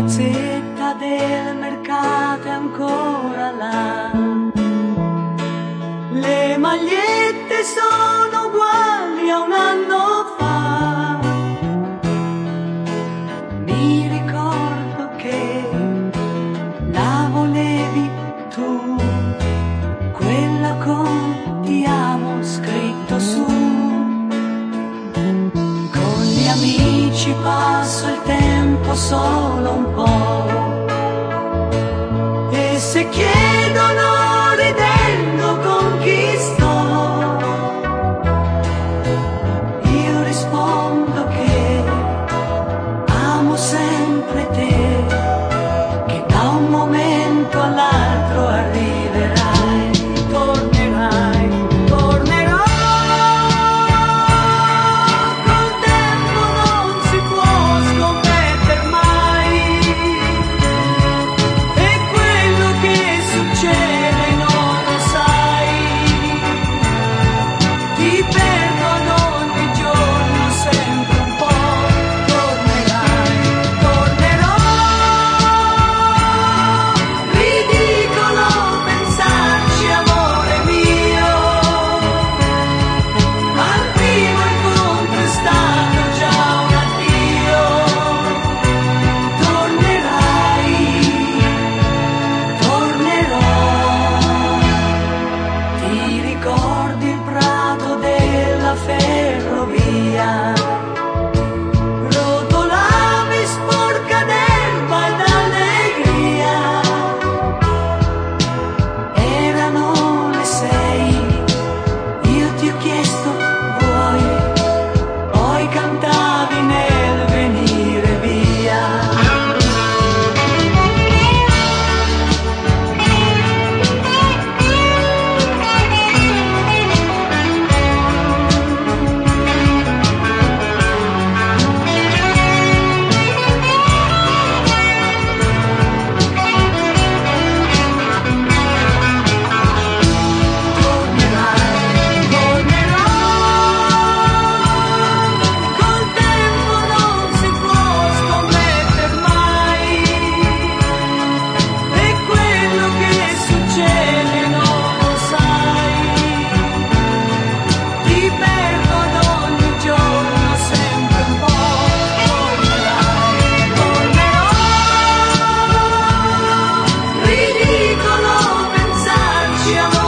piazzetta del mercato è ancora là. Le magliette sono uguali a un anno fa. Mi ricordo che la volevi tu, quella con ti amo scritto su. Con gli amici passo il tempo tempo solo un po'. E se chiedono ridendo con chi sto, io rispondo. Yeah.